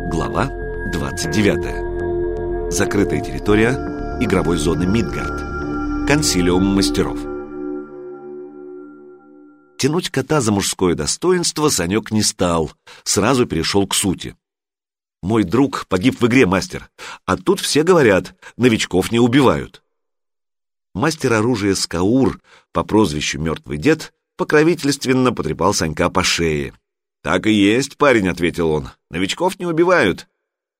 Глава 29. Закрытая территория игровой зоны Мидгард. Консилиум мастеров. Тянуть кота за мужское достоинство Санек не стал, сразу перешел к сути. «Мой друг погиб в игре, мастер, а тут все говорят, новичков не убивают». Мастер оружия Скаур по прозвищу «Мертвый дед» покровительственно потрепал Санька по шее. «Так и есть, парень», — ответил он. «Новичков не убивают.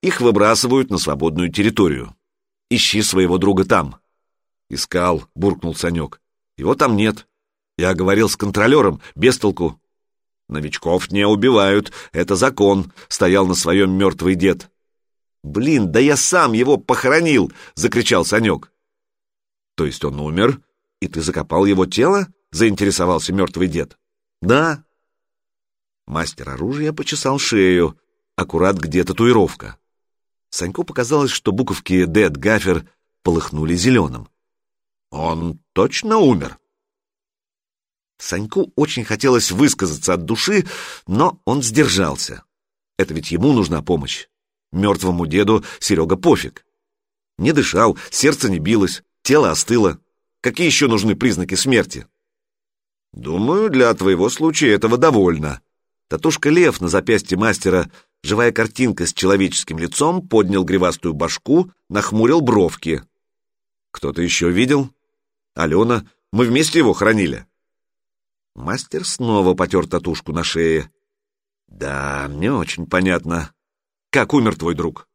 Их выбрасывают на свободную территорию. Ищи своего друга там». «Искал», — буркнул Санек. «Его там нет. Я говорил с контролером, без толку». «Новичков не убивают, это закон», — стоял на своем мертвый дед. «Блин, да я сам его похоронил!» — закричал Санек. «То есть он умер, и ты закопал его тело?» — заинтересовался мертвый дед. «Да», Мастер оружия почесал шею, аккурат где татуировка. Саньку показалось, что буковки «Дед Гафер» полыхнули зеленым. «Он точно умер?» Саньку очень хотелось высказаться от души, но он сдержался. Это ведь ему нужна помощь. Мертвому деду Серега пофиг. Не дышал, сердце не билось, тело остыло. Какие еще нужны признаки смерти? Думаю, для твоего случая этого довольно, Татушка-лев на запястье мастера, живая картинка с человеческим лицом, поднял гривастую башку, нахмурил бровки. «Кто-то еще видел?» «Алена, мы вместе его хранили». Мастер снова потер татушку на шее. «Да, мне очень понятно. Как умер твой друг?»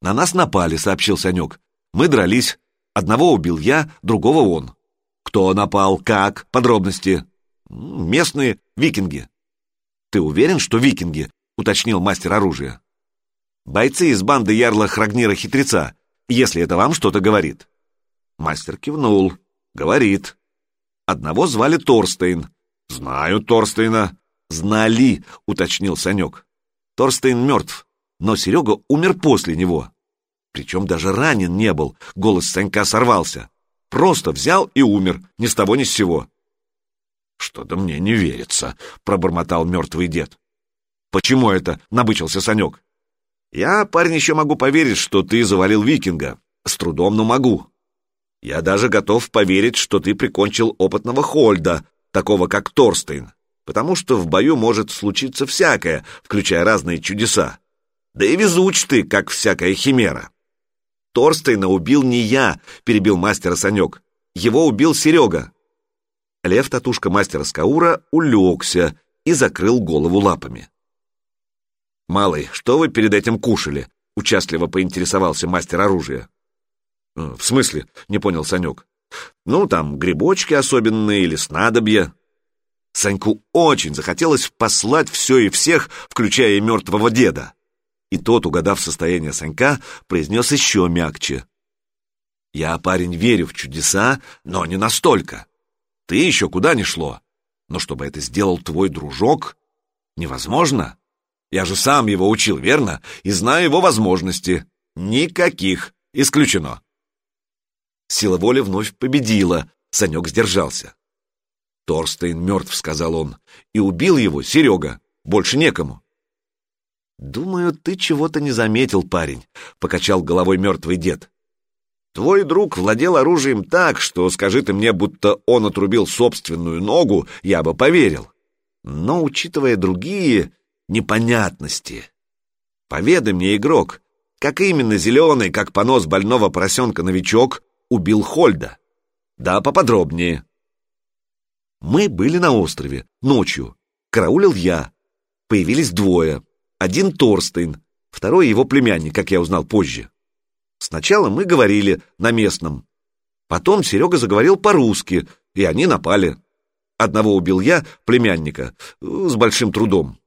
«На нас напали», — сообщил Санек. «Мы дрались. Одного убил я, другого он». «Кто напал? Как? Подробности?» «Местные викинги». «Ты уверен, что викинги?» — уточнил мастер оружия. «Бойцы из банды Ярла Храгнира Хитреца, если это вам что-то говорит». Мастер кивнул. «Говорит». Одного звали Торстейн. «Знаю Торстейна». «Знали», — уточнил Санек. «Торстейн мертв, но Серега умер после него. Причем даже ранен не был, голос Санька сорвался. Просто взял и умер, ни с того ни с сего. «Что-то мне не верится», — пробормотал мертвый дед. «Почему это?» — набычился Санек. «Я, парень, еще могу поверить, что ты завалил викинга. С трудом, но могу. Я даже готов поверить, что ты прикончил опытного Хольда, такого как Торстейн, потому что в бою может случиться всякое, включая разные чудеса. Да и везуч ты, как всякая химера». «Торстейна убил не я», — перебил мастера Санек. «Его убил Серега. Лев татушка мастера Скаура улегся и закрыл голову лапами. «Малый, что вы перед этим кушали?» — участливо поинтересовался мастер оружия. «Э, «В смысле?» — не понял Санек. «Ну, там грибочки особенные или снадобья». Саньку очень захотелось послать все и всех, включая и мертвого деда. И тот, угадав состояние Санька, произнес еще мягче. «Я, парень, верю в чудеса, но не настолько. Ты еще куда ни шло. Но чтобы это сделал твой дружок, невозможно. Я же сам его учил, верно? И знаю его возможности. Никаких. Исключено. Сила воли вновь победила. Санек сдержался. Торстейн мертв, сказал он, и убил его Серега. Больше некому. «Думаю, ты чего-то не заметил, парень», — покачал головой мертвый дед. Твой друг владел оружием так, что, скажи ты мне, будто он отрубил собственную ногу, я бы поверил. Но, учитывая другие непонятности... Поведай мне, игрок, как именно зеленый, как понос больного поросенка-новичок, убил Хольда? Да, поподробнее. Мы были на острове, ночью. Караулил я. Появились двое. Один Торстейн, второй его племянник, как я узнал позже. Сначала мы говорили на местном. Потом Серега заговорил по-русски, и они напали. Одного убил я, племянника, с большим трудом.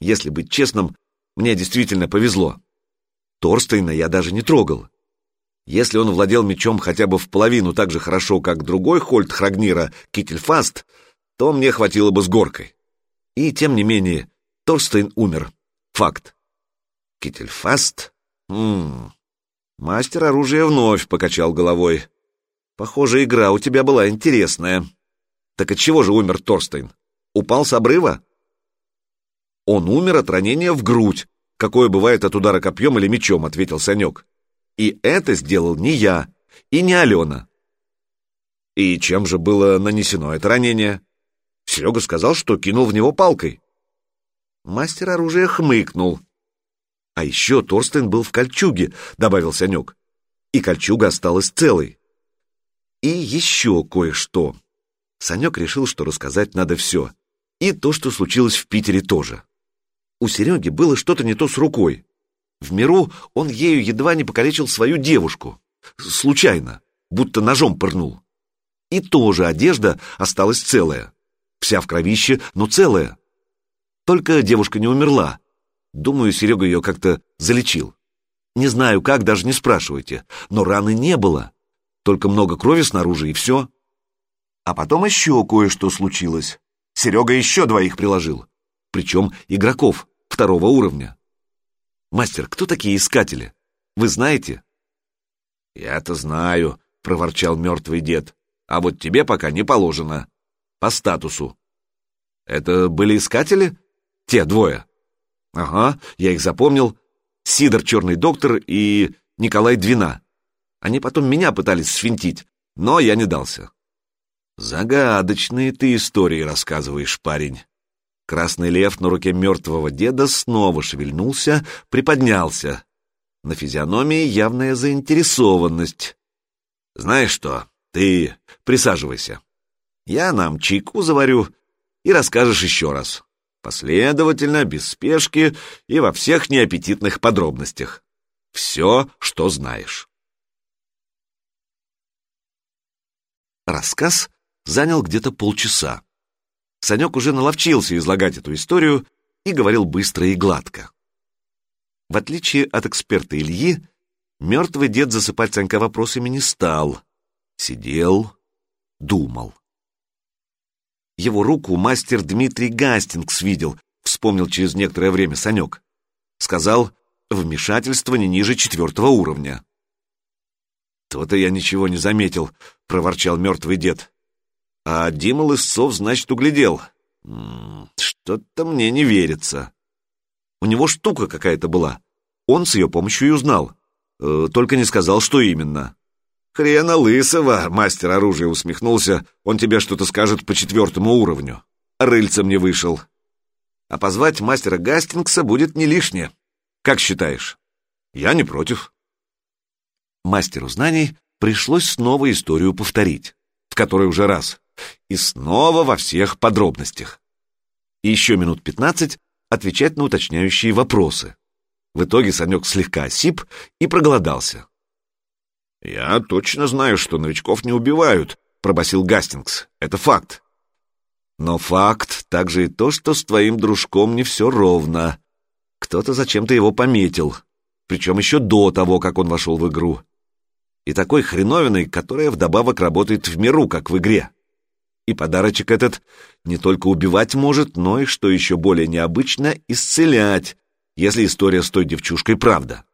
Если быть честным, мне действительно повезло. Торстейна я даже не трогал. Если он владел мечом хотя бы в половину так же хорошо, как другой Хольт Храгнира, Кительфаст, то мне хватило бы с горкой. И, тем не менее, Торстейн умер. Факт. Кительфаст? Ммм, Мастер оружия вновь покачал головой. Похоже, игра у тебя была интересная. Так от чего же умер Торстейн? Упал с обрыва? Он умер от ранения в грудь, какое бывает от удара копьем или мечом», — ответил Санек. «И это сделал не я и не Алена». «И чем же было нанесено это ранение?» Серега сказал, что кинул в него палкой. Мастер оружия хмыкнул. «А еще Торстен был в кольчуге», — добавил Санек. «И кольчуга осталась целой». «И еще кое-что». Санек решил, что рассказать надо все. И то, что случилось в Питере тоже. У Сереги было что-то не то с рукой. В миру он ею едва не покалечил свою девушку. Случайно, будто ножом пырнул. И тоже одежда осталась целая. Вся в кровище, но целая. Только девушка не умерла. Думаю, Серега ее как-то залечил. Не знаю как, даже не спрашивайте, но раны не было. Только много крови снаружи и все. А потом еще кое-что случилось. Серега еще двоих приложил. Причем игроков второго уровня. Мастер, кто такие искатели? Вы знаете? Я-то знаю, проворчал мертвый дед. А вот тебе пока не положено. По статусу. Это были искатели? Те двое. Ага, я их запомнил. Сидор Черный Доктор и Николай Двина. Они потом меня пытались свинтить, но я не дался. Загадочные ты истории рассказываешь, парень. Красный лев на руке мертвого деда снова шевельнулся, приподнялся. На физиономии явная заинтересованность. Знаешь что, ты присаживайся. Я нам чайку заварю и расскажешь еще раз. Последовательно, без спешки и во всех неаппетитных подробностях. Все, что знаешь. Рассказ занял где-то полчаса. Санек уже наловчился излагать эту историю и говорил быстро и гладко. В отличие от эксперта Ильи, мертвый дед засыпать Санька вопросами не стал. Сидел, думал. Его руку мастер Дмитрий Гастингс видел, вспомнил через некоторое время Санек. Сказал, вмешательство не ниже четвертого уровня. «То-то я ничего не заметил», — проворчал мертвый дед. «А Дима Лысцов, значит, углядел. Что-то мне не верится. У него штука какая-то была. Он с ее помощью и узнал. Э, только не сказал, что именно». «Хрена лысого!» — мастер оружия усмехнулся. «Он тебе что-то скажет по четвертому уровню. Рыльцем не вышел. А позвать мастера Гастингса будет не лишнее. Как считаешь?» «Я не против». Мастеру знаний пришлось снова историю повторить, в которой уже раз, и снова во всех подробностях. И еще минут пятнадцать отвечать на уточняющие вопросы. В итоге Санек слегка осип и проголодался. «Я точно знаю, что новичков не убивают», — пробасил Гастингс. «Это факт». «Но факт также и то, что с твоим дружком не все ровно. Кто-то зачем-то его пометил, причем еще до того, как он вошел в игру. И такой хреновиной, которая вдобавок работает в миру, как в игре. И подарочек этот не только убивать может, но и, что еще более необычно, исцелять, если история с той девчушкой правда».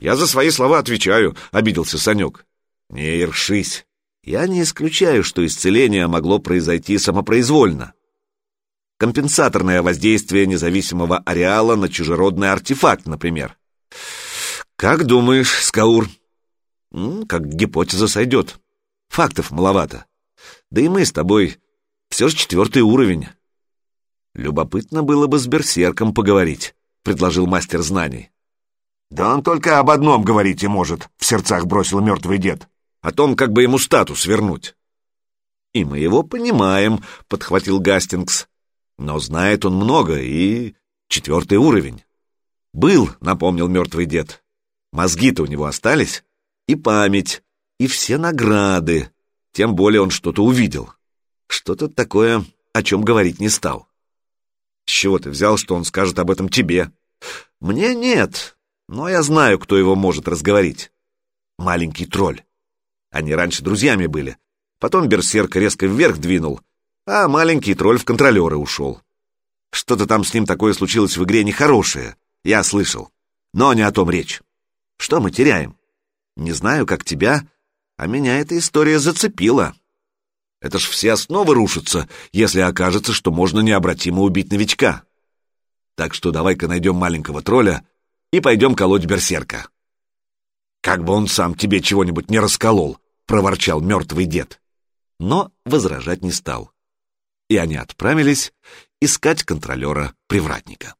«Я за свои слова отвечаю», — обиделся Санек. «Не ершись. Я не исключаю, что исцеление могло произойти самопроизвольно. Компенсаторное воздействие независимого ареала на чужеродный артефакт, например. Как думаешь, Скаур? Как гипотеза сойдет. Фактов маловато. Да и мы с тобой все же четвертый уровень. Любопытно было бы с берсерком поговорить, предложил мастер знаний. «Да он только об одном говорить и может», — в сердцах бросил мертвый дед. «О том, как бы ему статус вернуть». «И мы его понимаем», — подхватил Гастингс. «Но знает он много и четвертый уровень». «Был», — напомнил мертвый дед. «Мозги-то у него остались, и память, и все награды. Тем более он что-то увидел. Что-то такое, о чем говорить не стал». «С чего ты взял, что он скажет об этом тебе?» «Мне нет, но я знаю, кто его может разговорить. Маленький тролль. Они раньше друзьями были. Потом берсерк резко вверх двинул, а маленький тролль в контролеры ушел. Что-то там с ним такое случилось в игре нехорошее, я слышал. Но не о том речь. Что мы теряем? Не знаю, как тебя, а меня эта история зацепила. Это ж все основы рушатся, если окажется, что можно необратимо убить новичка. Так что давай-ка найдем маленького тролля и пойдем колоть берсерка. Как бы он сам тебе чего-нибудь не расколол, проворчал мертвый дед. Но возражать не стал. И они отправились искать контролера-привратника.